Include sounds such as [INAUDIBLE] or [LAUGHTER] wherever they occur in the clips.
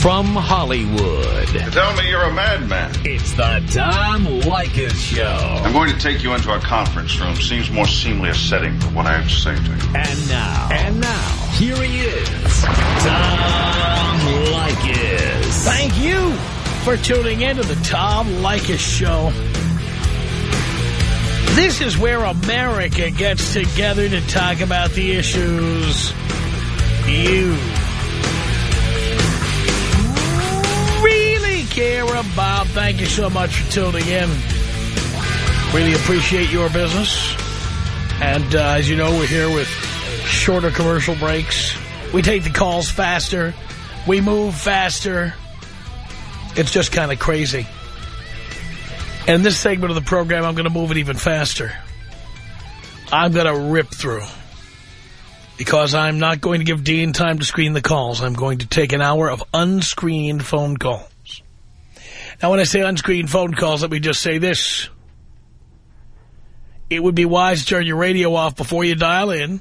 from Hollywood. Tell me you're a madman. It's the Tom Leykis Show. I'm going to take you into a conference room. Seems more seemly a setting for what I have to say to you. And now, and now, here he is, Tom Leykis. Thank you for tuning in to the Tom Leykis Show. This is where America gets together to talk about the issues you care about. Thank you so much for tuning in. Really appreciate your business. And uh, as you know, we're here with shorter commercial breaks. We take the calls faster. We move faster. It's just kind of crazy. And in this segment of the program, I'm going to move it even faster. I'm going to rip through. Because I'm not going to give Dean time to screen the calls. I'm going to take an hour of unscreened phone calls. Now, when I say unscreened phone calls, let me just say this. It would be wise to turn your radio off before you dial in.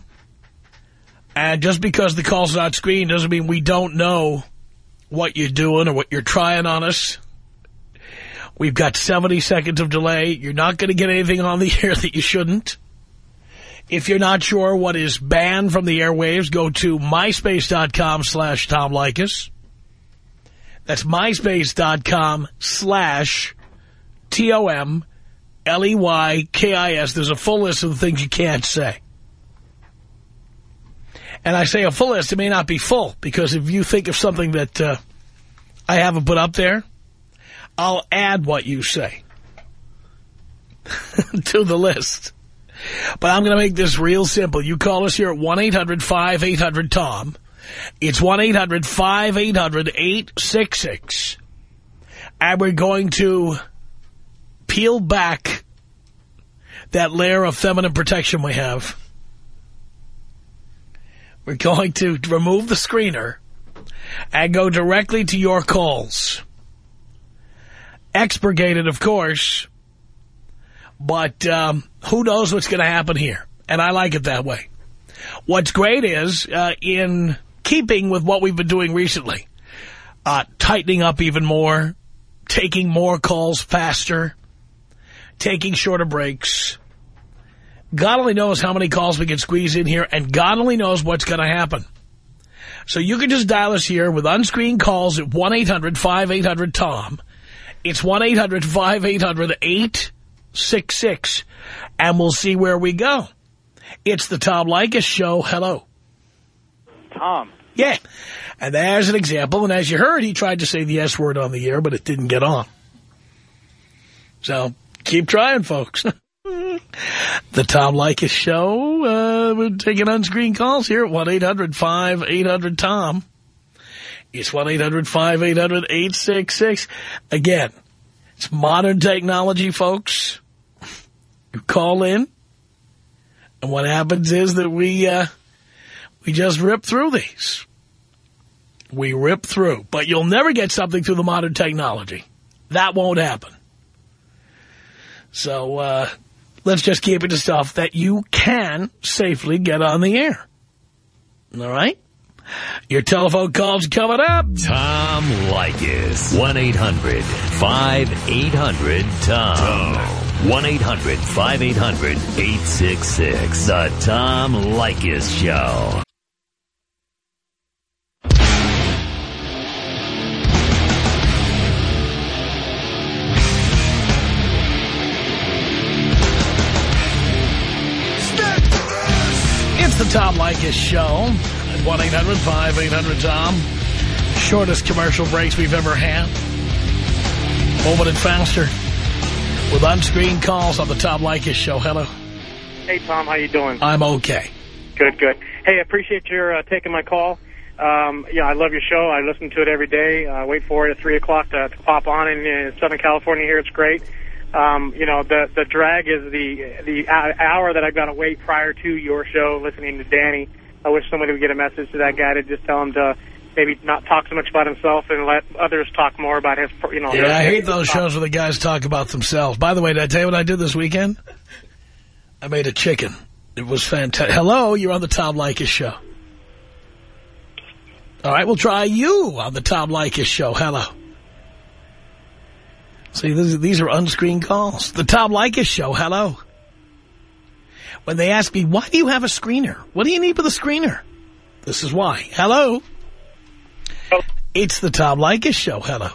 And just because the call's not screened doesn't mean we don't know what you're doing or what you're trying on us. We've got 70 seconds of delay. You're not going to get anything on the [LAUGHS] air that you shouldn't. If you're not sure what is banned from the airwaves, go to myspace.com slash Tom Leykis. That's myspace.com slash T-O-M-L-E-Y-K-I-S. There's a full list of the things you can't say. And I say a full list, it may not be full, because if you think of something that uh, I haven't put up there, I'll add what you say [LAUGHS] to the list. But I'm going to make this real simple. You call us here at 1-800-5800-TOM. It's 1-800-5800-866. And we're going to peel back that layer of feminine protection we have. We're going to remove the screener and go directly to your calls. Expurgated, of course, but um, who knows what's going to happen here. And I like it that way. What's great is, uh, in keeping with what we've been doing recently, uh, tightening up even more, taking more calls faster, taking shorter breaks. God only knows how many calls we can squeeze in here, and God only knows what's going to happen. So you can just dial us here with unscreened calls at 1-800-5800-TOM. It's 1-800-5800-866, and we'll see where we go. It's the Tom Leykis Show. Hello. Tom. Yeah. And there's an example. And as you heard, he tried to say the S word on the air, but it didn't get on. So keep trying, folks. [LAUGHS] the Tom Leykis Show. Uh, we're taking unscreened calls here at 1-800-5800-TOM. It's 1-800-5800-866. Again, it's modern technology, folks. You call in, and what happens is that we uh, we just rip through these. We rip through. But you'll never get something through the modern technology. That won't happen. So uh, let's just keep it to stuff that you can safely get on the air. All right? Your telephone calls coming up. Tom Leykis. 1-800-5800-TOM. 1-800-5800-866. The Tom Leykis Show. The Tom Leykis Show at 1-800-5800-TOM. Shortest commercial breaks we've ever had. Moving it faster. With unscreened calls on the Tom Leykis Show. Hello. Hey, Tom. How you doing? I'm okay. Good, good. Hey, I appreciate your uh, taking my call. Um, yeah, I love your show. I listen to it every day. I uh, wait for it at 3 o'clock to, to, pop on in, in Southern California here. It's great. Um, you know, the the drag is the the hour that I've got to wait prior to your show listening to Danny. I wish somebody would get a message to that guy to just tell him to maybe not talk so much about himself and let others talk more about his, you know. Yeah, I hate those shows where the guys talk about themselves. By the way, did I tell you what I did this weekend? I made a chicken. It was fantastic. Hello, you're on the Tom Leykis show. All right, we'll try you on the Tom Leykis show. Hello. See, these, these are unscreened calls. The Tom Leykis show. Hello. When they ask me, why do you have a screener? What do you need with a screener? This is why. Hello. It's the Tom Leykis show. Hello.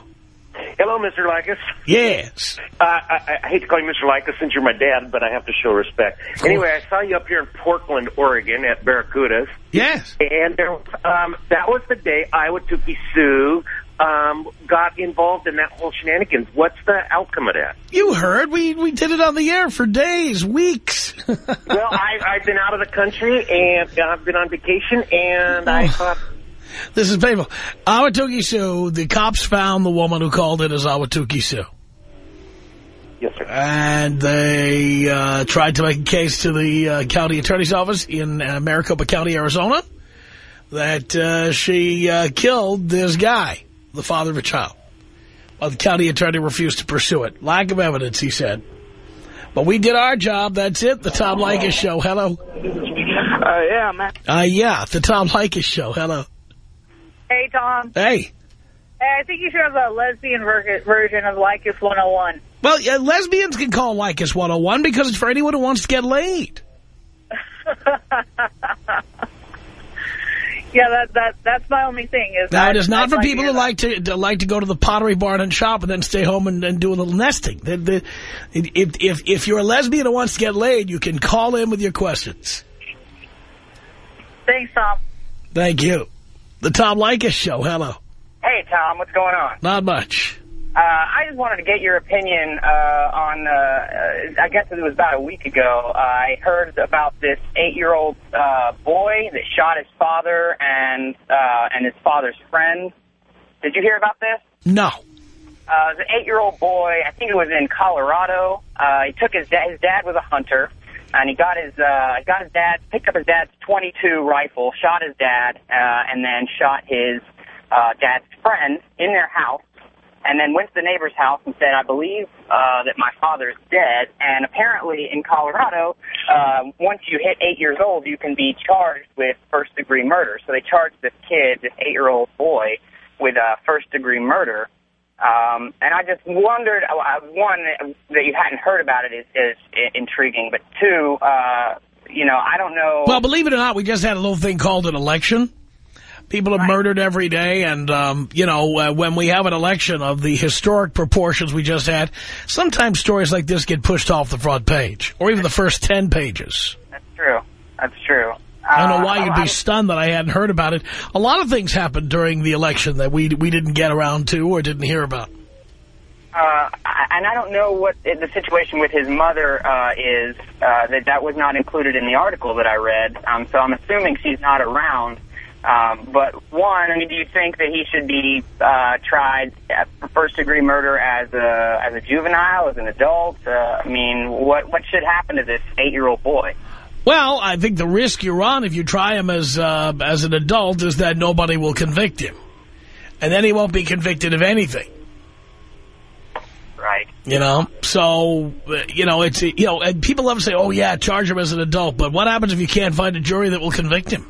Hello, Mr. Leykis. Yes. Uh, I, I hate to call you Mr. Leykis since you're my dad, but I have to show respect. Anyway, I saw you up here in Portland, Oregon at Barracudas. Yes. And there, um, that was the day Iwatuki Sue um, got involved in that whole shenanigans. What's the outcome of that? You heard. We, we did it on the air for days, weeks. [LAUGHS] well, I, I've been out of the country, and I've been on vacation, and I thought... This is painful. Awatuki Sue, the cops found the woman who called it as Awatuki Sue. Yes, sir. And they uh, tried to make a case to the uh, county attorney's office in uh, Maricopa County, Arizona, that uh, she uh, killed this guy, the father of a child. Well, the county attorney refused to pursue it. Lack of evidence, he said. But we did our job. That's it. The Tom Leykis Show. Hello. Uh, yeah, man. Uh, yeah, the Tom Leykis Show. Hello. Hey, Tom. Hey. Hey, I think you should have a lesbian ver version of Leykis 101. Well, yeah, lesbians can call Leykis 101 because it's for anyone who wants to get laid. [LAUGHS] yeah, that that that's my only thing. Is Now, I- it is not for like people who hear like to, to like to go to the pottery barn and shop and then stay home and, and do a little nesting. The, the, if, if, if you're a lesbian who wants to get laid, you can call in with your questions. Thanks, Tom. Thank you. The Tom Leykis Show. Hello. Hey, Tom, what's going on? Not much. Uh, I just wanted to get your opinion uh, on, uh, uh, I guess it was about a week ago, I heard about this eight-year-old uh, boy that shot his father and uh, and his father's friend. Did you hear about this? No. Uh, it was an eight-year-old boy, I think it was in Colorado. Uh, he took his dad, his dad was a hunter, and he got his, uh, got his dad, picked up his dad's 22 rifle, shot his dad, uh, and then shot his uh, dad's friend in their house, and then went to the neighbor's house and said, I believe uh, that my father is dead. And apparently in Colorado, uh, once you hit eight years old, you can be charged with first-degree murder. So they charged this kid, this eight-year-old boy, with uh, first-degree murder. Um, and I just wondered, uh, one, that you hadn't heard about it is, is intriguing, but two, uh, you know, I don't know. Well, believe it or not, we just had a little thing called an election. People are Right. murdered every day, and, um, you know, uh, when we have an election of the historic proportions we just had, sometimes stories like this get pushed off the front page, or even the first ten pages. That's true. That's true. I don't know Uh, why you'd be stunned that I hadn't heard about it. A lot of things happened during the election that we we didn't get around to or didn't hear about. Uh, and I don't know what the situation with his mother uh, is. Uh, that that was not included in the article that I read. Um, so I'm assuming she's not around. Um, but one, I mean, do you think that he should be uh, tried for first degree murder as a as a juvenile, as an adult? Uh, I mean, what what should happen to this eight year old boy? Well, I think the risk you're on if you try him as uh, as an adult is that nobody will convict him, and then he won't be convicted of anything. Right. You know, so uh, you know it's you know, and people love to say, "Oh yeah, charge him as an adult," but what happens if you can't find a jury that will convict him?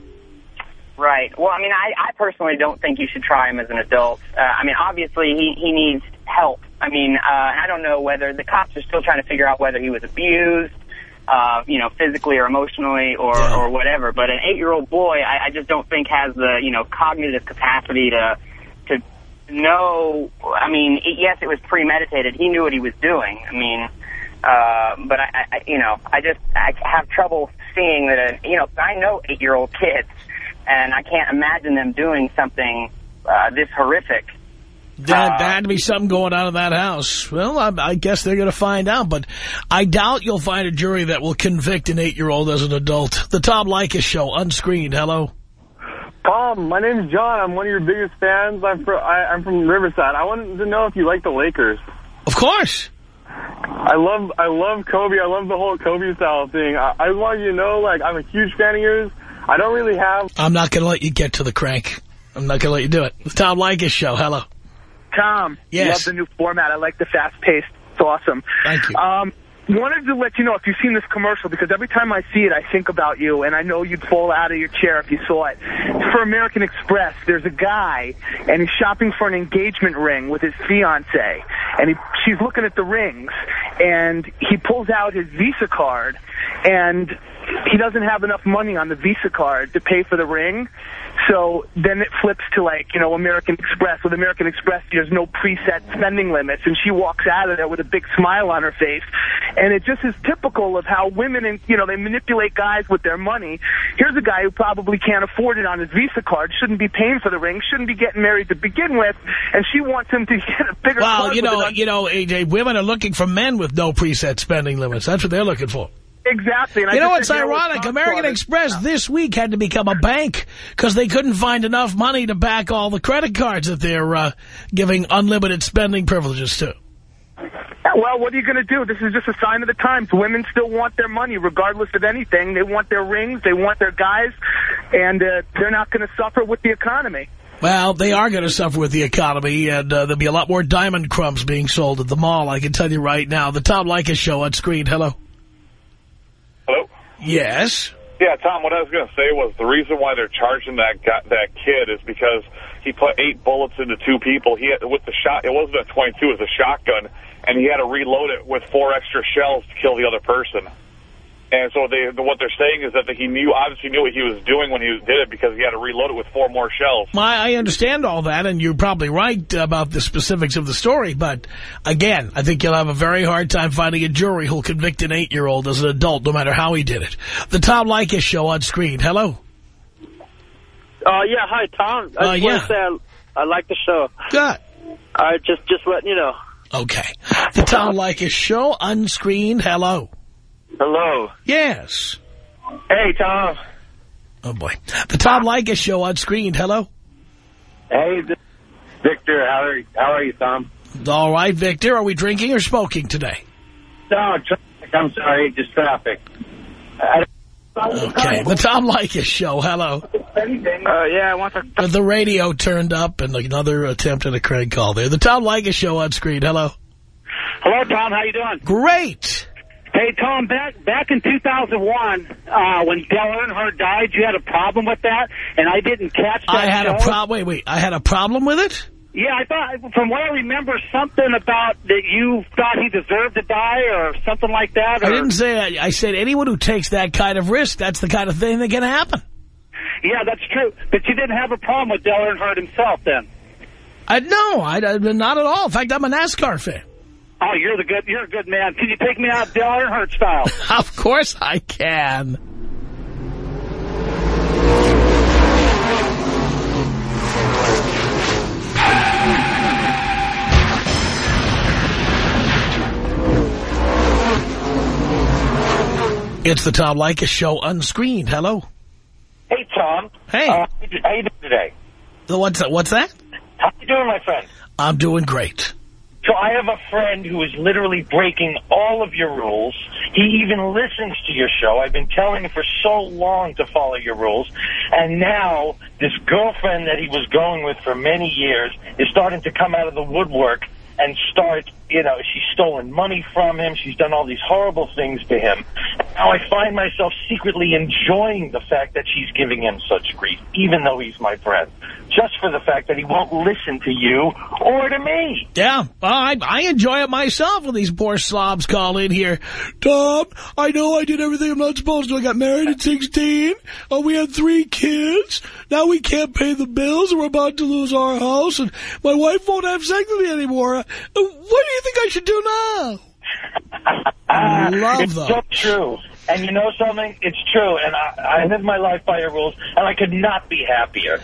Right. Well, I mean, I, I personally don't think you should try him as an adult. Uh, I mean, obviously, he, he needs help. I mean, uh, I don't know whether the cops are still trying to figure out whether he was abused, uh, you know, physically or emotionally or, Yeah. or whatever. But an eight-year-old boy, I, I just don't think has the, you know, cognitive capacity to, to know, I mean, it, yes, it was premeditated. He knew what he was doing. I mean, uh, but I, I, you know, I just, I have trouble seeing that, a, you know, I know eight-year-old kids and I can't imagine them doing something uh, this horrific. There, Uh, there had to be something going on in that house. Well, I, I guess they're going to find out, but I doubt you'll find a jury that will convict an eight-year-old as an adult. The Tom Leykis Show, unscreened. Hello. Tom, my name's John. I'm one of your biggest fans. I'm from I, I'm from Riverside. I wanted to know if you like the Lakers. Of course. I love I love Kobe. I love the whole Kobe style thing. I, I want you to know, like, I'm a huge fan of yours. I don't really have. I'm not going to let you get to the crank. I'm not going to let you do it. The Tom Leykis Show. Hello. Tom, Yes. love the new format. I like the fast pace. It's awesome. Thank you. Um, wanted to let you know if you've seen this commercial because every time I see it, I think about you, and I know you'd fall out of your chair if you saw it. It's for American Express. There's a guy, and he's shopping for an engagement ring with his fiance, and he, she's looking at the rings, and he pulls out his Visa card, and he doesn't have enough money on the Visa card to pay for the ring. So then it flips to like, you know, American Express. With American Express, there's no preset spending limits. And she walks out of there with a big smile on her face. And it just is typical of how women, and you know, they manipulate guys with their money. Here's a guy who probably can't afford it on his Visa card, shouldn't be paying for the ring, shouldn't be getting married to begin with. And she wants him to [LAUGHS] get a bigger Well, you know, you know, AJ, women are looking for men with no preset spending limits. That's what they're looking for. Exactly. And I You know just what's know, ironic? American Express this week had to become a bank because they couldn't find enough money to back all the credit cards that they're uh, giving unlimited spending privileges to. Well, what are you going to do? This is just a sign of the times. Women still want their money, regardless of anything. They want their rings, they want their guys, and uh, they're not going to suffer with the economy. Well, they are going to suffer with the economy, and uh, there'll be a lot more diamond crumbs being sold at the mall, I can tell you right now. The Tom Leykis Show on screen. Hello. Hello? Yes. Yeah, Tom, what I was going to say was the reason why they're charging that guy, that kid is because he put eight bullets into two people. He had, with the shot, it wasn't a 22, it was a shotgun, and he had to reload it with four extra shells to kill the other person. And so they, what they're saying is that he knew, obviously knew what he was doing when he did it because he had to reload it with four more shells. I I understand all that, and you're probably right about the specifics of the story. But, again, I think you'll have a very hard time finding a jury who'll convict an eight-year-old as an adult, no matter how he did it. The Tom Leykis Show on screen. Hello. Uh, yeah, hi, Tom. I Uh, just want yeah. to say I, I like the show. Good. I just, just letting you know. Okay. The Tom Leykis Show unscreened. Hello. Hello. Yes. Hey, Tom. Oh, boy. The Tom Leykis Show on screen. Hello. Hey, Victor. How are, how are you, Tom? All right, Victor. Are we drinking or smoking today? No, traffic. I'm sorry, just traffic. I, Okay. The Tom Leykis Show. Hello. uh, yeah, I want to... The radio turned up and another attempt at a crank call there. The Tom Leykis Show on screen. Hello. Hello, Tom. How you doing? Great. Hey, Tom. Back back in 2001, uh, when Dale Earnhardt died, you had a problem with that, and I didn't catch that I had a problem. Wait, wait. I had a problem with it? Yeah, I thought, from what I remember, something about that you thought he deserved to die or something like that. Or, I didn't say that. I said anyone who takes that kind of risk, that's the kind of thing that can happen. Yeah, that's true. But you didn't have a problem with Dale Earnhardt himself then. I, no, I, I- not at all. In fact, I'm a NASCAR fan. Oh, you're the good. You're a good man. Can you take me out Dale Earnhardt style? [LAUGHS] Of course I can. It's the Tom Leykis Show unscreened. Hello. Hey, Tom. Hey. Uh, how you doing today? What's that? What's that? How you doing, my friend? I'm doing great. So I have a friend who is literally breaking all of your rules. He even listens to your show. I've been telling him for so long to follow your rules. And now this girlfriend that he was going with for many years is starting to come out of the woodwork and start, you know, she's stolen money from him. She's done all these horrible things to him. Now I find myself secretly enjoying the fact that she's giving him such grief, even though he's my friend, just for the fact that he won't listen to you or to me. Yeah, I, I enjoy it myself when these poor slobs call in here. Tom, I know I did everything I'm not supposed to. I got married at 16. Oh, we had three kids. Now we can't pay the bills and we're about to lose our house. And my wife won't have sex with me anymore. Uh, What you think I should do now? [LAUGHS] I love it's them. so true. And you know something? It's true. And I, I live my life by your rules, and I could not be happier.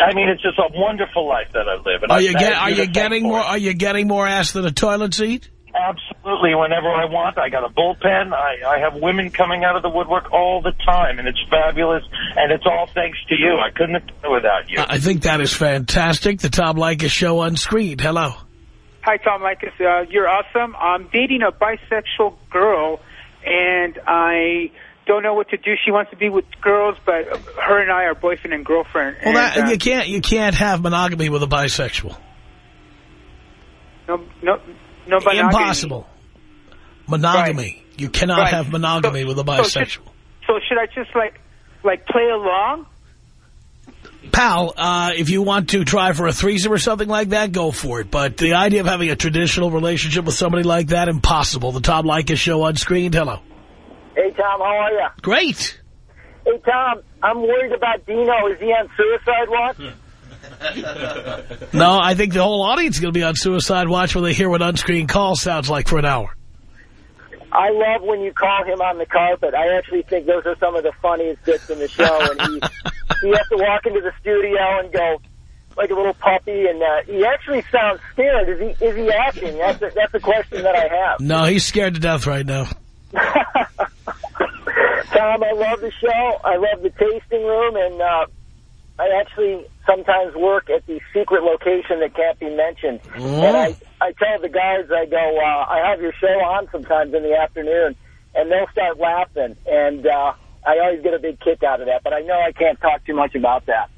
I mean, it's just a wonderful life that I live. And Are I you, get, are you getting more? it. Are you getting more ass than a toilet seat? Absolutely. Whenever I want, I got a bullpen. I, I have women coming out of the woodwork all the time, and it's fabulous. And it's all thanks to you. I couldn't have done it without you. I think that is fantastic. The Tom Leykis Show unscreened. Hello. Hi, Tom Leykis. Uh, you're awesome. I'm dating a bisexual girl, and I don't know what to do. She wants to be with girls, but her and I are boyfriend and girlfriend. Well, and, that, uh, you can't you can't have monogamy with a bisexual. no, no, no monogamy. Impossible. Monogamy You cannot Right. have monogamy with a So should- bisexual. So should I just like like play along? Pal, uh, if you want to try for a threesome or something like that, go for it. But the idea of having a traditional relationship with somebody like that, impossible. The Tom Leykis show on screen. Hello. Hey, Tom, how are you? Great. Hey, Tom, I'm worried about Dino. Is he on suicide watch? [LAUGHS] No, I think the whole audience is going to be on suicide watch when they hear what unscreened call sounds like for an hour. I love when you call him on the carpet. I actually think those are some of the funniest bits in the show. And he, [LAUGHS] he has to walk into the studio and go like a little puppy. And uh, he actually sounds scared. Is he is he acting? That's a, that's a question that I have. No, he's scared to death right now. [LAUGHS] Tom, I love the show. I love the tasting room, and uh, I actually sometimes work at the secret location that can't be mentioned. And I, I tell the guys, I go, uh, I have your show on sometimes in the afternoon, and they'll start laughing, and uh, I always get a big kick out of that. But I know I can't talk too much about that.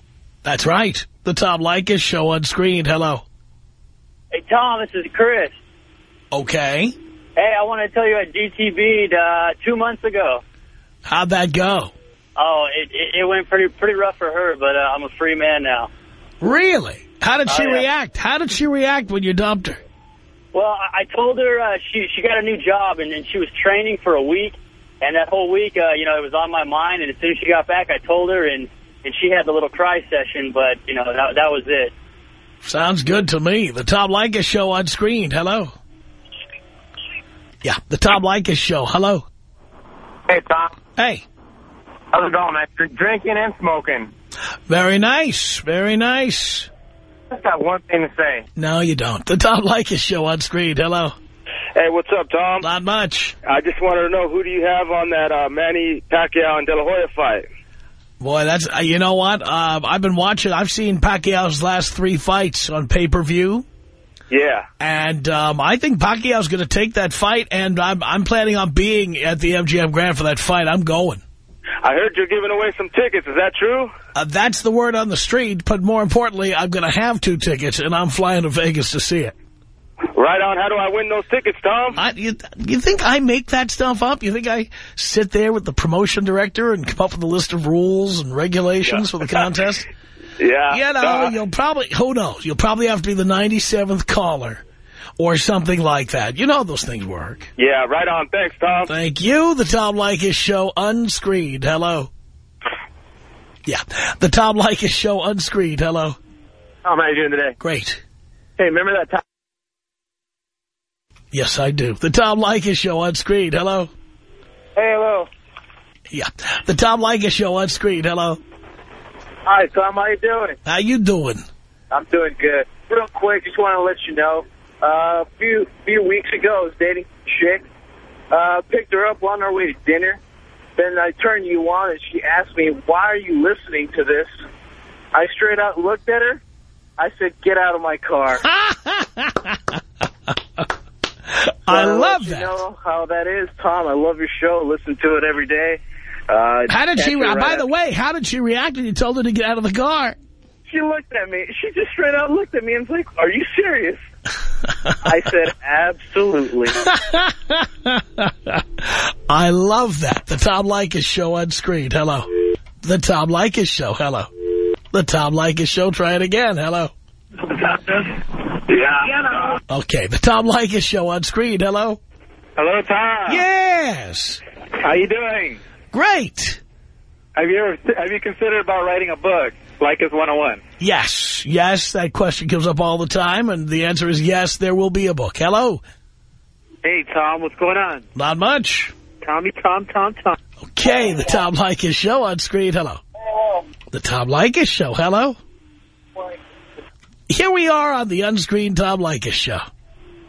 That's right. The Tom Leykis show on screen. Hello. Hey, Tom, this is Chris. Okay. Hey, I want to tell you I GTB'd uh, two months ago. How'd that go? Oh, it, it, it went pretty pretty rough for her, but uh, I'm a free man now. Really? How did Oh, she yeah. react? How did she react when you dumped her? Well, I, I told her uh, she she got a new job and, and she was training for a week, and that whole week, uh, you know, it was on my mind. And as soon as she got back, I told her, and and she had the little cry session, but you know that that was it. Sounds good to me. The Tom Leykis show on screen. Hello. Yeah, the Tom Leykis show. Hello. Hey, Tom. Hey. How's it going, man? Drinking and smoking. Very nice. Very nice. Just got one thing to say. No, you don't. The Tom Leykis show on screen. Hello. Hey, what's up, Tom? Not much. I just wanted to know, who do you have on that uh, Manny Pacquiao and De La Hoya fight? Boy, that's, uh, you know what? Uh, I've been watching, I've seen Pacquiao's last three fights on pay-per-view. Yeah. And um, I think Pacquiao's going to take that fight, and I'm, I'm planning on being at the MGM Grand for that fight. I'm going. I heard you're giving away some tickets. Is that true? Uh, that's the word on the street, but more importantly, I'm going to have two tickets, and I'm flying to Vegas to see it. Right on. How do I win those tickets, Tom? I, you, you think I make that stuff up? You think I sit there with the promotion director and come up with a list of rules and regulations for the [LAUGHS] contest? Yeah. You know, Uh, you'll probably, who knows, you'll probably have to be the 97th caller or something like that. You know how those things work. yeah, right on. Thanks, Tom. Thank you. The Tom Leykis Show unscreened. Hello. Yeah. The Tom Leykis Show unscreened. Hello. Tom, how you doing today? Great. Hey, remember that time? Yes, I do. The Tom Leykis Show unscreened. Hello. Hey, hello. Yeah. The Tom Leykis Show unscreened. Hello. Hi, Tom. How you doing? How you doing? I'm doing good. Real quick, just want to let you know. Uh, a few few weeks ago, I was dating a chick. Uh, picked her up on our way to dinner. Then I turned you on, and she asked me, "Why are you listening to this?" I straight out looked at her. I said, "Get out of my car." [LAUGHS] I love let that. You know how that is, Tom. I love your show. Listen to it every day. Uh, How did she, uh, right by the way, how did she react when you told her to get out of the car? She looked at me. She just straight out looked at me and was like, are you serious? [LAUGHS] I said, absolutely. [LAUGHS] I love that. The Tom Leykis Show on screen. Hello. The Tom Leykis Show. Hello. The Tom Leykis Show. Try it again. Hello. Yeah. Okay. The Tom Leykis Show on screen. Hello. Hello, Tom. Yes. How you doing? Great. Have you ever have you considered about writing a book, Leykis 101? Yes. Yes. That question comes up all the time. And the answer is yes, there will be a book. Hello. Hey, Tom, what's going on? Not much. Tommy, Tom, Tom, Tom. Okay. The Tom Leykis Show on screen. Hello. The Tom Leykis Show. Hello. Here we are on the unscreened Tom Leykis Show.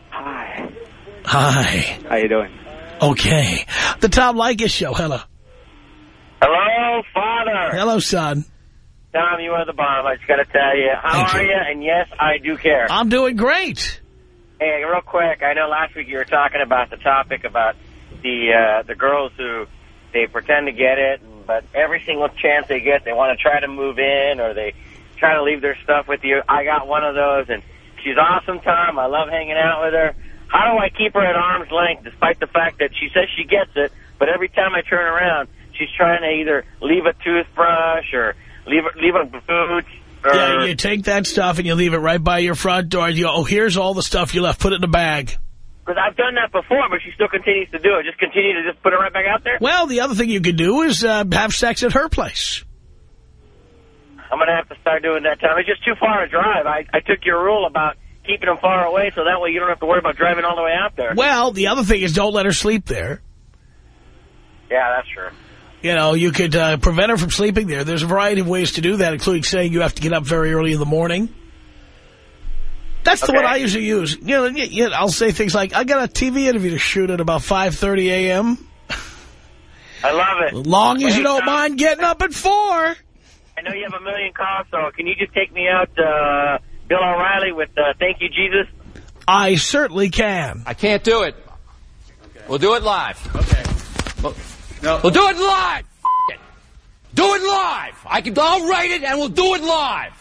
Hi. Hi. How you doing? Okay. The Tom Leykis Show. Hello. Hello, Father. Hello, son. Tom, you are the bomb. I just got to tell you. How Thank are you. you? And yes, I do care. I'm doing great. Hey, real quick, I know last week you were talking about the topic about the uh, the girls who they pretend to get it, but every single chance they get, they want to try to move in or they try to leave their stuff with you. I got one of those, and she's awesome, Tom. I love hanging out with her. how do I keep her at arm's length despite the fact that she says she gets it, but every time I turn around, she's trying to either leave a toothbrush or leave a, leave a boot. Or, Yeah, you take that stuff and you leave it right by your front door. You go, oh, here's all the stuff you left. Put it in a bag. Because I've done that before, but she still continues to do it. Just continue to just put it right back out there. Well, the other thing you could do is uh, have sex at her place. I'm going to have to start doing that time. It's just too far a drive. I, I took your rule about keeping them far away so that way you don't have to worry about driving all the way out there. Well, the other thing is don't let her sleep there. Yeah, that's true. You know, you could uh, prevent her from sleeping there. There's a variety of ways to do that, including saying you have to get up very early in the morning. That's the one I usually use. You know, y- y- I'll say things like, I got a TV interview to shoot at about 5.30 a.m. I love it. As long as you don't Tom, mind getting up at 4. I know you have a million calls, so can you just take me out, uh, Bill O'Reilly with uh, Thank You, Jesus? I certainly can. I can't do it. We'll do it live. Okay. We'll, we'll do it live. F- it. Do it live. I can. I'll write it and we'll do it live.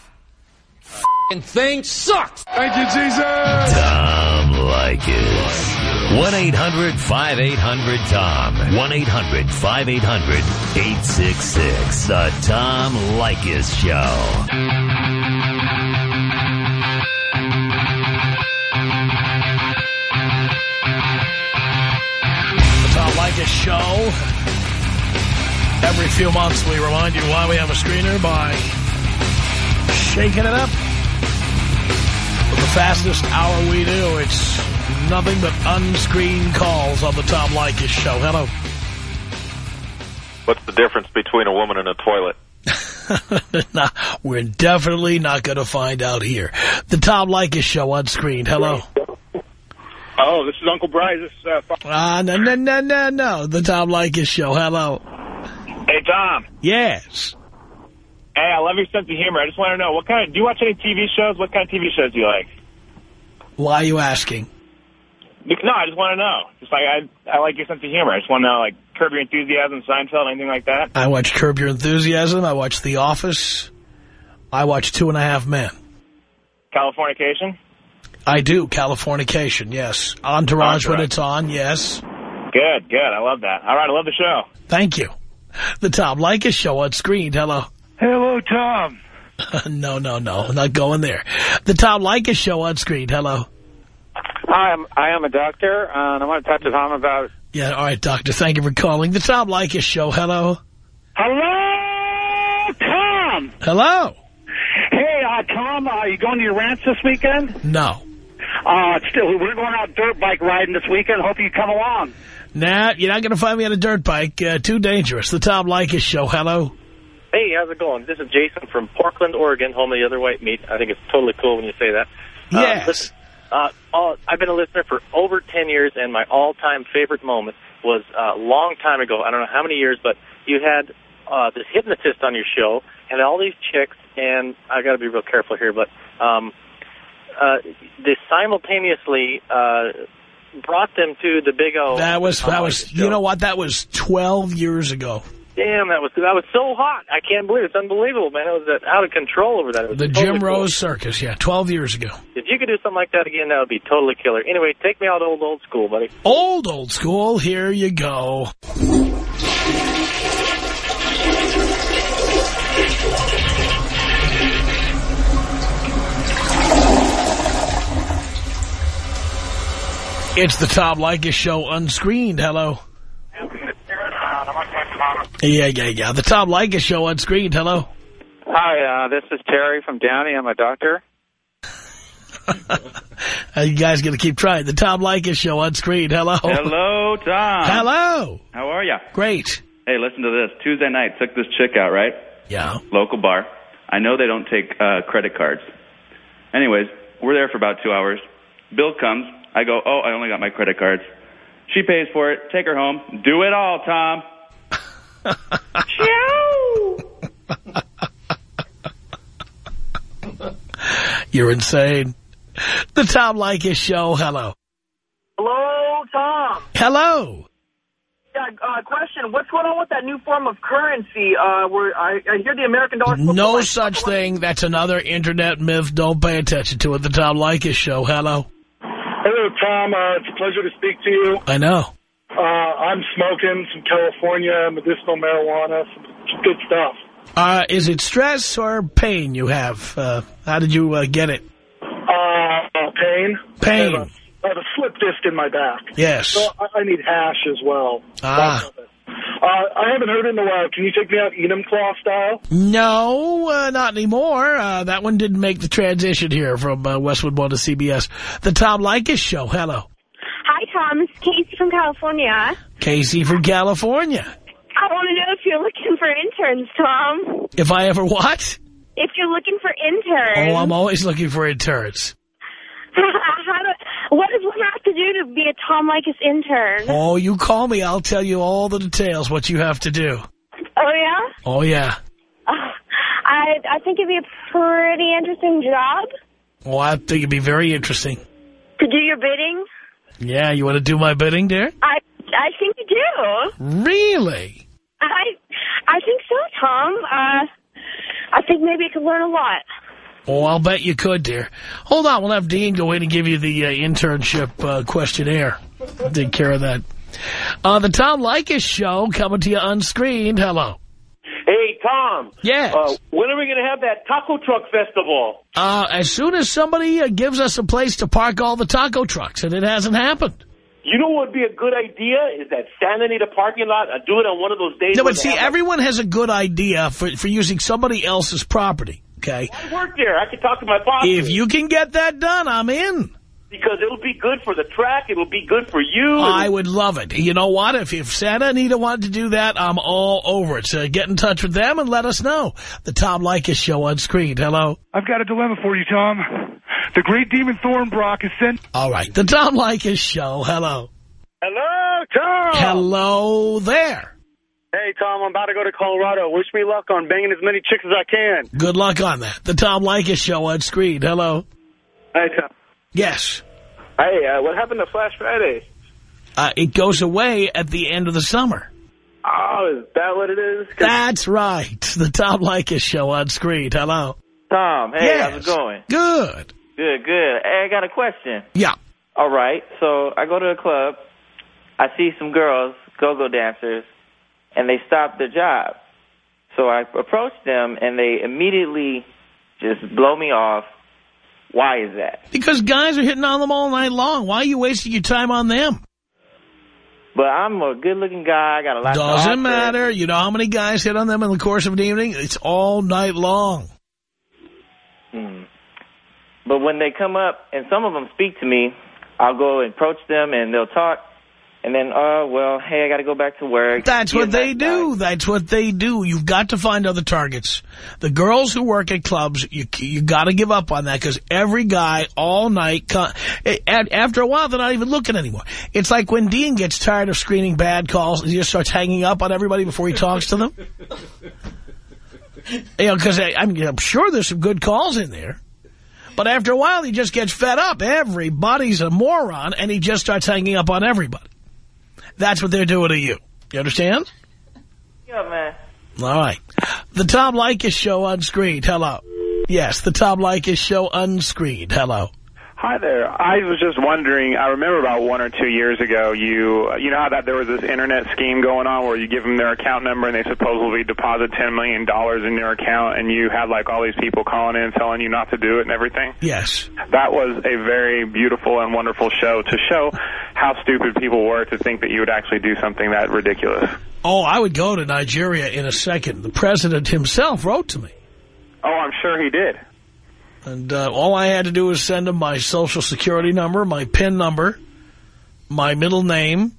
F***ing thing sucks. Thank you, Jesus. Tom Leykis. 1-800-5800-TOM. 1-800-5800-866. The Tom Leykis Show. Every few months we remind you why we have a screener by shaking it up. For the fastest hour we do, it's nothing but unscreened calls on the Tom Leykis Show. Hello. What's the difference between a woman and a toilet? [LAUGHS] Nah, we're definitely not going to find out here. The Tom Leykis Show unscreened. Hello. Oh, this is Uncle Bryce. This is, uh, Ah, no, no, no, no, no. The Tom Leykis Show. Hello. Hey, Tom. Yes. Hey, I love your sense of humor. I just want to know, what kind of, do you watch any TV shows? What kind of TV shows do you like? Why are you asking? No, I just want to know. Just like, I I like your sense of humor. I just want to know, like, Curb Your Enthusiasm, Seinfeld, anything like that? I watch Curb Your Enthusiasm. I watch The Office. I watch Two and a Half Men. Californication? I do. Californication, yes. Entourage when it's on, yes. Good, good. I love that. All right, I love the show. Thank you. [LAUGHS] The Tom Leykis Show on screen. Hello. Hello, Tom. [LAUGHS] no, no, no. Not going there. The Tom Leykis Show on screen. Hello. Hi, I'm, I am a doctor, and I want to talk to Tom about... Yeah, all right, doctor. Thank you for calling. The Tom Leykis Show. Hello. Hello, Tom. Hello. Hey, uh, Tom, are you going to your ranch this weekend? No. Uh, still, we're going out dirt bike riding this weekend. Hope you come along. Nah, you're not going to find me on a dirt bike. Uh, too dangerous. The Tom Leykis Show. Hello. Hey, how's it going? This is Jason from Portland, Oregon, home of the other white meat. I think it's totally cool when you say that. Uh, Yes. listen, uh, all, I've been a listener for over 10 years, and my all-time favorite moment was uh, a long time ago. I don't know how many years, but you had uh, this hypnotist on your show, and all these chicks, and i got to be real careful here, but um, uh, they simultaneously uh, brought them to the big O. That was, that was, you know what? That was 12 years ago. Damn, that was that was so hot. I can't believe it. It's unbelievable, man. It was uh, out of control over that. It was The totally Jim cool. Rose Circus, yeah, 12 years ago. If you could do something like that again, that would be totally killer. Anyway, take me out old old school, buddy. Old, old school. Here you go. It's the Tom Leykis Show unscreened. Hello. Yeah, yeah, yeah. The Tom Leykis Show unscreened. Hello. Hi, uh, this is Terry from Downey. I'm a doctor. [LAUGHS] Uh, you guys going to keep trying. The Tom Leykis Show unscreened. Hello. Hello, Tom. Hello. How are you? Great. Hey, listen to this. Tuesday night, took this chick out, right? Yeah. Local bar. I know they don't take uh, credit cards. Anyways, we're there for about two hours. Bill comes. I go, oh, I only got my credit cards. She pays for it. Take her home. Do it all, Tom. [LAUGHS] You're insane. The Tom Leykis Show. Hello. Hello, Tom. Hello. Yeah, uh, question. What's going on with that new form of currency? Uh, where I, I hear the American dollar. No such thing. That's another internet myth. Don't pay attention to it. The Tom Leykis Show. Hello. Hello, Tom. Uh, it's a pleasure to speak to you. I know. Uh, I'm smoking some California medicinal marijuana, some good stuff. Uh, is it stress or pain you have? Uh, how did you uh, get it? Uh, pain. Pain. I have, a, I have a slip disc in my back. Yes. So I, I need hash as well. Ah. Uh, I haven't heard it in a while. Can you take me out Enumclaw style? No, uh, not anymore. Uh, that one didn't make the transition here from uh, Westwood One to CBS. The Tom Leykis Show. Hello. Hi, Tom. It's Casey from California. Casey from California. I want to know if you're looking for interns, Tom. If I ever what? If you're looking for interns. Oh, I'm always looking for interns. How [LAUGHS] do, what does one have to do to be a Tom Leykis intern? Oh, you call me. I'll tell you all the details, what you have to do. Oh, yeah? Oh, yeah. Uh, I, I think it'd be a pretty interesting job Well, I think it'd be very interesting. to do your bidding. Yeah, you want to do my bidding, dear? I I think you do. Really? I I think so, Tom. Uh, I think maybe you could learn a lot. Oh, I'll bet you could, dear. Hold on, we'll have Dean go in and give you the uh, internship uh, questionnaire. Take care of that. Uh, the Tom Leykis Show coming to you unscreened. Hello. Hey, Tom. Yes. Uh, when are we going to have that taco truck festival? Uh, as soon as somebody uh, gives us a place to park all the taco trucks, and it hasn't happened. You know what would be a good idea is that Santa Anita parking lot and do it on one of those days. No, but see, everyone has a good idea for, for using somebody else's property, okay? I work there. I can talk to my boss. If you can get that done, I'm in. Because it'll be good for the track. It'll be good for you. I would love it. You know what? If, if Santa Anita wanted to do that, I'm all over it. So get in touch with them and let us know. The Tom Leykis Show on screen. Hello? I've got a dilemma for you, Tom. The great demon Thornbrock is sent... All right. The Tom Leykis Show. Hello? Hello, Tom. Hello there. Hey, Tom, I'm about to go to Colorado. Wish me luck on banging as many chicks as I can. Good luck on that. The Tom Leykis Show on screen. Hello? Hey, Tom. Yes. Hey, uh, what happened to Flash Friday? Uh, it goes away at the end of the summer. Oh, is that what it is? That's right. [LAUGHS] The Tom Leykis Show on screen. Hello? Tom, hey, Yes. how's it going? Good. Good, good. Hey, I got a question. Yeah. All right, so I go to a club. I see some girls, go-go dancers, and they stop their job. So I approach them, and they immediately just blow me off. Why is that? Because guys are hitting on them all night long. Why are you wasting your time on them? But I'm a good-looking guy. I got a lot. Doesn't matter. You know how many guys hit on them in the course of an evening? It's all night long. Hmm. But when they come up, and some of them speak to me, I'll go and approach them, and they'll talk. And then, oh, well, hey, I got to go back to work. That's what they nice do. That's what they do. You've got to find other targets. The girls who work at clubs, you you got to give up on that because every guy all night, co- eh, after a while, they're not even looking anymore. It's like when Dean gets tired of screening bad calls, he just starts hanging up on everybody before he talks to them. [LAUGHS] you know, because eh, I'm, I'm sure there's some good calls in there. But after a while, he just gets fed up. Everybody's a moron, and he just starts hanging up on everybody. That's what they're doing to you. You understand? Yeah, man. All right. The Tom Leykis Show on screen. Hello. Yes, the Tom Leykis Show unscreened. Hello. Hi there. I was just wondering, I remember about one or two years ago, you you know how that there was this internet scheme going on where you give them their account number and they supposedly deposit $10 million in your account and you had like all these people calling in telling you not to do it and everything? Yes. That was a very beautiful and wonderful show to show how stupid people were to think that you would actually do something that ridiculous. Oh, I would go to Nigeria in a second. The president himself wrote to me. Oh, I'm sure he did. And uh, all I had to do was send him my social security number, my PIN number, my middle name,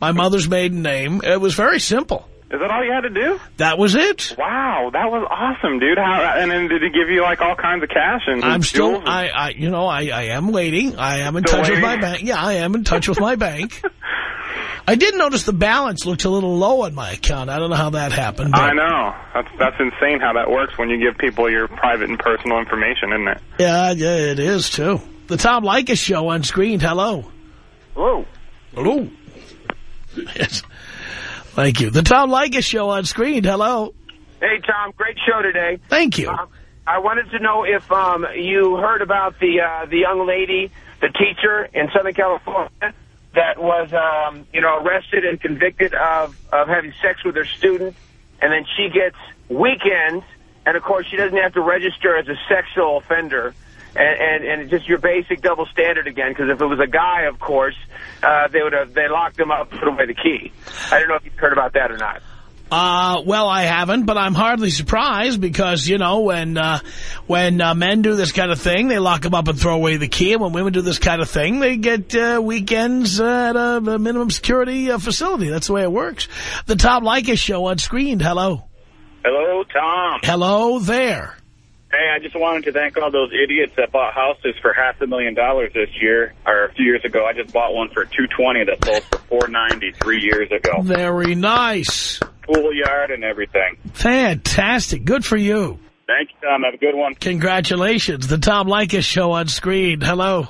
my mother's maiden name. It was very simple. Is that all you had to do? That was it. Wow, that was awesome, dude. How, and then did he give you like all kinds of cash and I'm still, jewels? I, I, you know, I, I am waiting. I am in Still touch with my bank. Yeah, I am in touch with my bank. [LAUGHS] I did notice the balance looked a little low on my account. I don't know how that happened. but- I know. That's that's insane how that works when you give people your private and personal information, isn't it? Yeah, yeah, it is, too. The Tom Leykis Show on screen. Hello. Hello. Hello. Yes. Thank you. The Tom Leykis Show on screen. Hello. Hey, Tom, great show today. Thank you. Uh, I wanted to know if um, you heard about the uh, the young lady, the teacher in Southern California, that was um, you know arrested and convicted of of having sex with her student, and then she gets weekends, and of course she doesn't have to register as a sexual offender. And, and, and just your basic double standard again, because if it was a guy, of course, uh, they would have they locked him up, put away the key. I don't know if you've heard about that or not. Uh, well, I haven't, but I'm hardly surprised because, you know, when, uh, when, uh, men do this kind of thing, they lock them up and throw away the key. And when women do this kind of thing, they get, uh, weekends at a, a minimum security uh, facility. That's the way it works. The Tom Leykis show on screen. Hello. Hello, Tom. Hello there. Hey, I just wanted to thank all those idiots that bought houses for half a million dollars this year, or a few years ago. I just bought one for 220 that sold for four ninety three years ago. Very nice. Pool yard and everything. Fantastic. Good for you. Thank you, Tom. Have a good one. Congratulations. The Tom Leykis show on screen. Hello.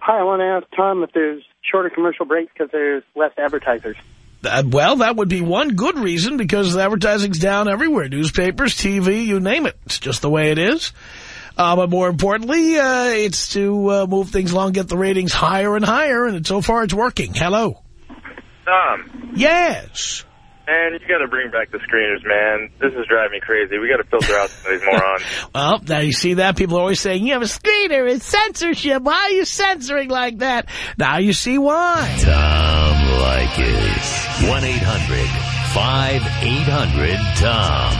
Hi, I want to ask Tom if there's shorter commercial breaks because there's less advertisers. Uh, well, that would be one good reason because advertising's down everywhere. Newspapers, TV, you name it. It's just the way it is. Uh, but more importantly, uh, it's to uh, move things along, get the ratings higher and higher, and so far it's working. Hello. Tom. Yes. Man, you got to bring back the screeners, man. This is driving me crazy. We got to filter out some of these morons. [LAUGHS] Well, now you see that? People are always saying, you have a screener, it's censorship. Why are you censoring like that? Now you see why. Tom Leykis. 1-800-5800-TOM.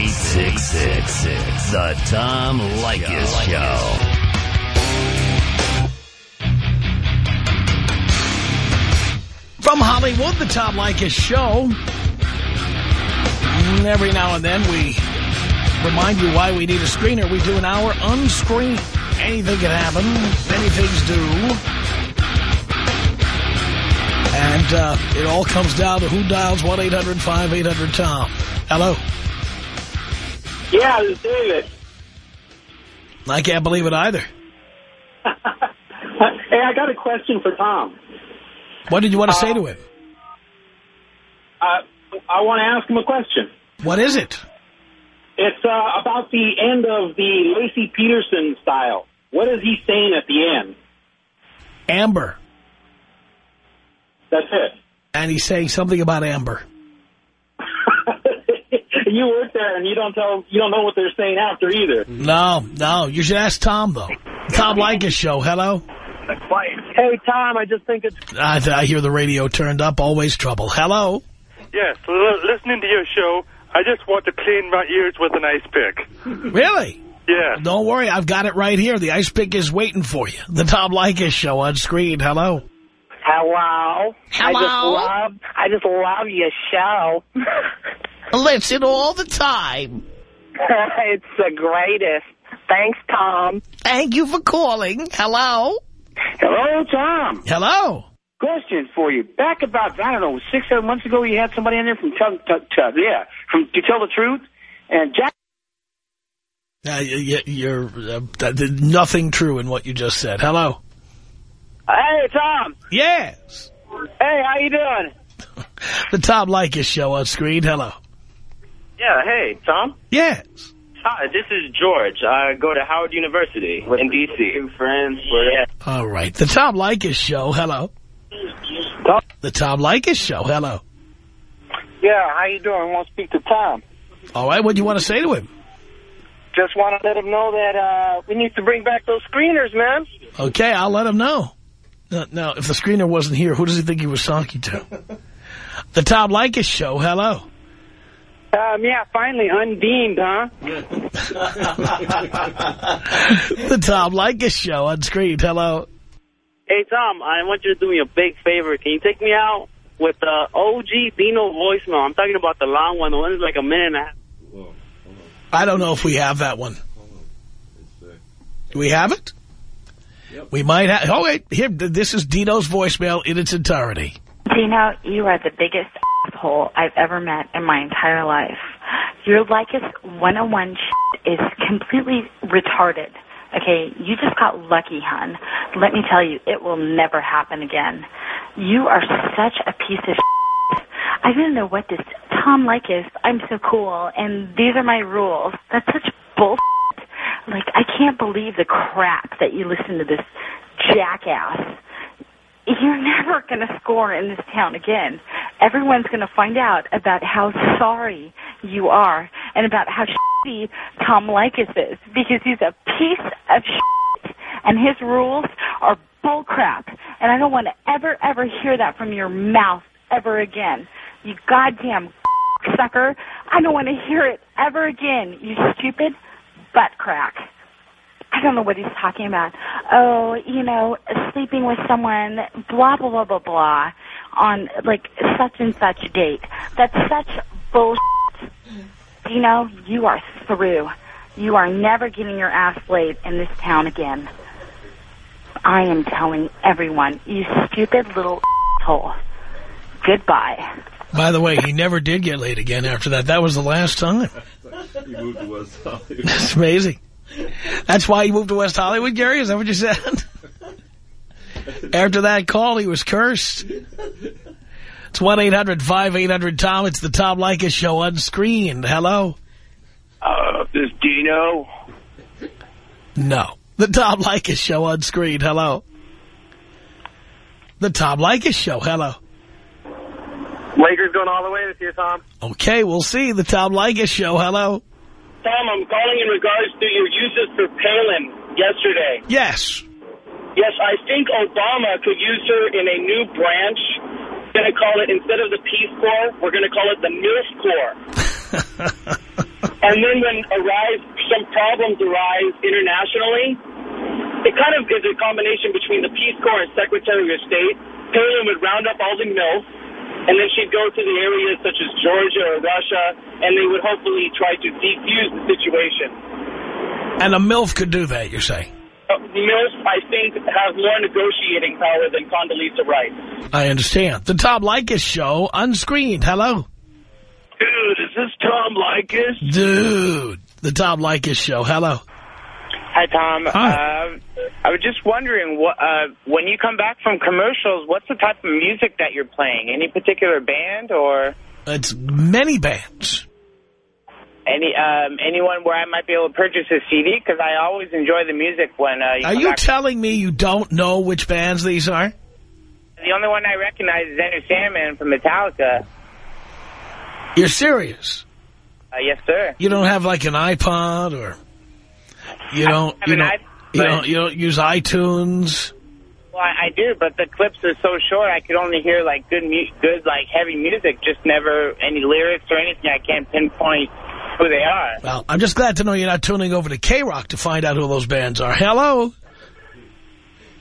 1-800-5800-866. The Tom Leykis Show. From Hollywood, the Tom Leykis Show. And every now and then we remind you why we need a screener. We do an hour unscreened. Anything can happen. Many things do. And uh, it all comes down to who dials 1-800-5800-TOM. Hello. Yeah, this is David. I can't believe it either. [LAUGHS] Hey, I got a question for Tom. What did you want to say to him? Uh, I want to ask him a question. What is it? It's uh, about the end of the Laci Peterson style. What is he saying at the end? Amber. That's it. And he's saying something about Amber. [LAUGHS] you work there, and you don't tell you don't know what they're saying after either. No, no. You should ask Tom, though. Tom Leykis show. Hello? Hey, Tom, I just think it's... I, I hear the radio turned up. Always trouble. Hello? Yes, listening to your show, I just want to clean my ears with an ice pick. Really? Yeah. Don't worry. I've got it right here. The ice pick is waiting for you. The Tom Leykis show on screen. Hello? Hello. Hello? I just love, I just love your show. [LAUGHS] Listen all the time. [LAUGHS] it's the greatest. Thanks, Tom. Thank you for calling. Hello? Hello, Tom. Hello. Question for you. Back about, I don't know, six, seven months ago, you had somebody in there from, tell, tell, tell, yeah, from To Tell the Truth. And Jack... Uh, you're uh, th- nothing true in what you just said. Hello? Hey, Tom. Yes. Hey, how you doing? The [LAUGHS] Tom Leykis show on screen. Hello. Yeah, hey, Tom? Yes. Hi, this is George. I go to Howard University in D.C. Two friends. Yeah. All right. The Tom Leykis show. Hello. The Tom Leykis show. Hello. Yeah, how you doing? I want to speak to Tom. All right. What do you want to say to him? Just want to let him know that uh, we need to bring back those screeners, man. Okay, I'll let him know. Now, now, if the screener wasn't here, who does he think he was talking to? the Tom Leykis show. Hello. Um, yeah, finally undeemed, huh? [LAUGHS] the Tom Leykis show on screen. Hello. Hey, Tom, I want you to do me a big favor. Can you take me out with the OG Dino voicemail? I'm talking about the long one. The one that's like a minute and a half. I don't know if we have that one. Do we have it? We might have. Oh, wait. Here, this is Dino's voicemail in its entirety. Dino, you are the biggest asshole I've ever met in my entire life. Your Leykis 101 is completely retarded. Okay, you just got lucky, hon. Let me tell you, it will never happen again. You are such a piece of shit. I don't know what this Tom Leykis, I'm so cool, and these are my rules. That's such bullshit. Like, I can't believe the crap that you listen to this jackass. You're [LAUGHS] never going to score in this town again. Everyone's going to find out about how sorry you are and about how shitty Tom Leykis is because he's a piece of shit and his rules are bullcrap. And I don't want to ever, ever hear that from your mouth ever again. You goddamn [LAUGHS] sucker. I don't want to hear it ever again, you stupid butt crack. I don't know what he's talking about. Oh, you know, sleeping with someone, blah, blah, blah, blah, blah, on, like, such and such date. That's such bullshit. You know, you are through. You are never getting your ass laid in this town again. I am telling everyone, you stupid little asshole. Goodbye. By the way, he never did get laid again after that. That was the last time. [LAUGHS] He moved to West Hollywood. That's amazing. That's why he moved to West Hollywood, Gary? Is that what you said? [LAUGHS] After that call, he was cursed. It's 1-800-5800-TOM. It's the Tom Leykis Show unscreened. Hello? Uh, this Dino. No. The Tom Leykis Show unscreened. Hello? The Tom Leykis Show. Hello? Lakers going all the way this year, Tom. Okay, we'll see. The Tom Leykis Show. Hello? Tom, I'm calling in regards to your uses for Palin yesterday. Yes. Yes, I think Obama could use her in a new branch. We're going to call it, instead of the Peace Corps, we're going to call it the MILF Corps. [LAUGHS] and then when arise, some problems arise internationally, it kind of is a combination between the Peace Corps and Secretary of State. Palin would round up all the MILFs, and then she'd go to the areas such as Georgia or Russia, and they would hopefully try to defuse the situation. And a MILF could do that, you're saying? Uh, MILFs, I think, have more negotiating power than Condoleezza Rice. I understand. The Tom Leykis Show unscreened. Hello? Dude, is this Tom Leykis? Dude. The Tom Leykis Show. Hello? Hi, Tom. Hi. Uh, I was just wondering, what, uh, when you come back from commercials, what's the type of music that you're playing? Any particular band or It's many bands. any um, anyone where I might be able to purchase a CD? Because I always enjoy the music when uh, you Are you telling me you don't know which bands these are? the only one I recognize is Enter Sandman from Metallica. You're serious? Uh, yes, sir. You don't have like an iPod or you don't have you an don't iPod, you don't you don't use iTunes? Well, I, I do, but the clips are so short. I could only hear like good, mu good like heavy music, just never any lyrics or anything. I can't pinpoint who they are. Well, I'm just glad to know you're not tuning over to K-Rock to find out who those bands are. Hello?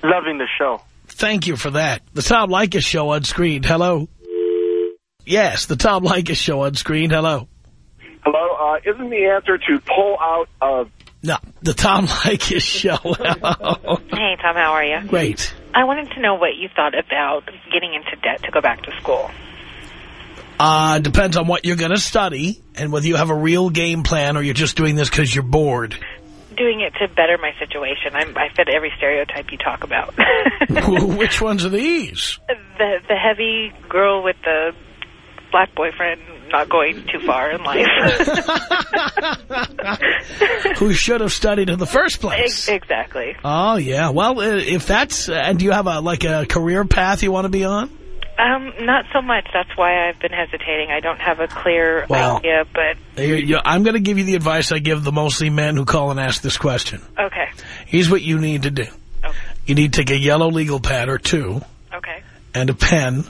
Loving the show. Thank you for that. The Tom Leykis Show on screen. Hello? Yes, the Tom Leykis Show unscreened. Hello? Hello, uh, isn't the answer to pull out of... No, the Tom Leykis [LAUGHS] Show. Hey, Tom, how are you? Great. I wanted to know what you thought about getting into debt to go back to school. Uh, depends on what you're going to study and whether you have a real game plan or you're just doing this because you're bored. Doing it to better my situation. I'm, I fit every stereotype you talk about. [LAUGHS] [LAUGHS] Which ones are these? the the heavy girl with the black boyfriend not going too far in life. [LAUGHS] Who should have studied in the first place? Ex- exactly. Oh, yeah. Well, uh, if that's... Uh, and do you have a like a career path you want to be on? Um, not so much. That's why I've been hesitating. I don't have a clear Well- idea, but you- I'm going to give you the advice I give the mostly men who call and ask this question. okay. Here's what you need to do. You need to take a yellow legal pad or two Okay. and a pen,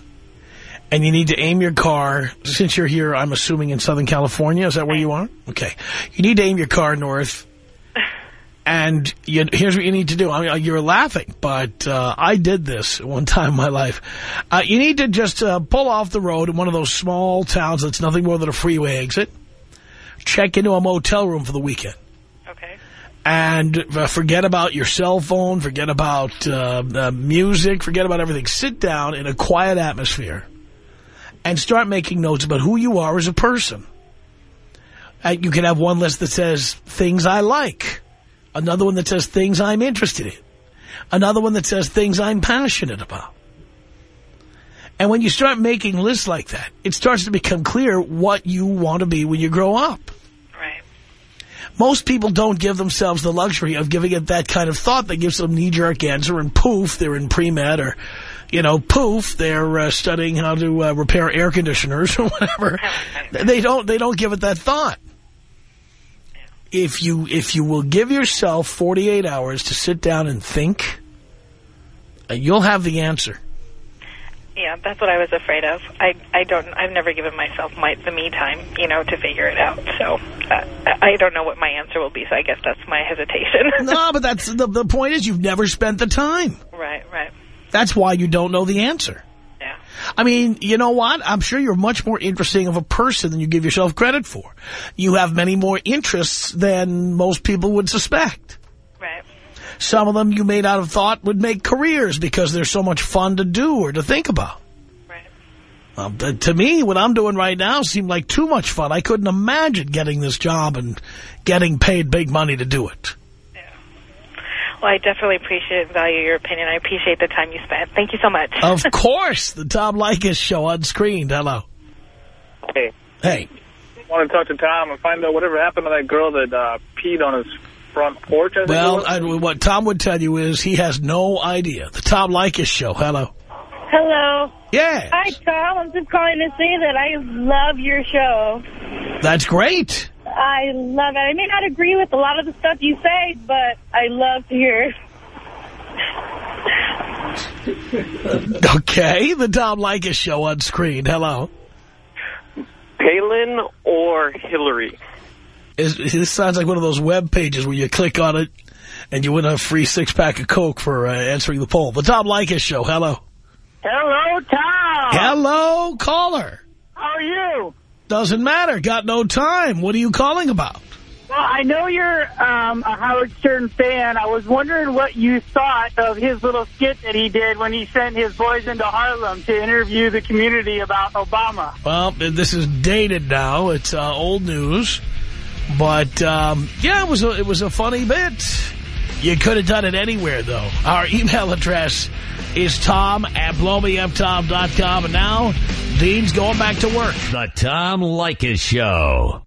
and you need to aim your car, since you're here, I'm assuming in Southern California, is that where you are? Okay. You need to aim your car north, and you, here's what you need to do. I mean, you're laughing, but uh, I did this one time in my life. Uh, you need to just uh, pull off the road in one of those small towns that's nothing more than a freeway exit, check into a motel room for the weekend. Okay. And uh, forget about your cell phone, forget about uh, uh, music, forget about everything. Sit down in a quiet atmosphere and start making notes about who you are as a person. Uh, you can have one list that says things I like, another one that says things I'm interested in, another one that says things I'm passionate about. And when you start making lists like that, it starts to become clear what you want to be when you grow up. Right. Most people don't give themselves the luxury of giving it that kind of thought that gives them knee-jerk answer, and poof, they're in pre-med, or, you know, poof, they're uh, studying how to uh, repair air conditioners or [LAUGHS] whatever. they don't. They don't give it that thought. If you if you will give yourself 48 hours to sit down and think, uh, you'll have the answer. Yeah, that's what I was afraid of. I I don't. I've never given myself my the me time, you know, to figure it out. So uh, I don't know what my answer will be. So I guess that's my hesitation. no, [LAUGHS] but that's the the point is you've never spent the time. right, right. That's why you don't know the answer. Yeah. I mean, you know what? I'm sure you're much more interesting of a person than you give yourself credit for. You have many more interests than most people would suspect. Right. Some of them you may not have thought would make careers because they're so much fun to do or to think about. Right. Um, to me, what I'm doing right now seemed like too much fun. I couldn't imagine getting this job and getting paid big money to do it. Well, I definitely appreciate and value your opinion. I appreciate the time you spent. Thank you so much. [LAUGHS] Of course, the Tom Leykis show unscreened. Hello. Hey. Hey. want to talk to Tom and find out whatever happened to that girl that uh, peed on his front porch. I Well. I, what Tom would tell you is he has no idea. The Tom Leykis show. Hello. Hello. Yeah. Hi, Tom. I'm just calling to say that I love your show. That's great. I love it. I may not agree with a lot of the stuff you say, but I love to hear. Okay, the Tom Leykis show on screen. Hello. Palin or Hillary? Is, this sounds like one of those web pages where you click on it and you win a free six-pack of Coke for uh, answering the poll. The Tom Leykis show. Hello. Hello, Tom. Hello, caller. How are you? Doesn't matter. Got no time. What are you calling about? Well, I know you're um, a Howard Stern fan. I was wondering what you thought of his little skit that he did when he sent his boys into Harlem to interview the community about Obama. Well, this is dated now. It's uh, old news. But, um, yeah, it was, a, it was a funny bit. You could have done it anywhere, though. Our email [LAUGHS] address is tom at blowmeuptom.com. And now, Dean's going back to work. The Tom Leykis Show.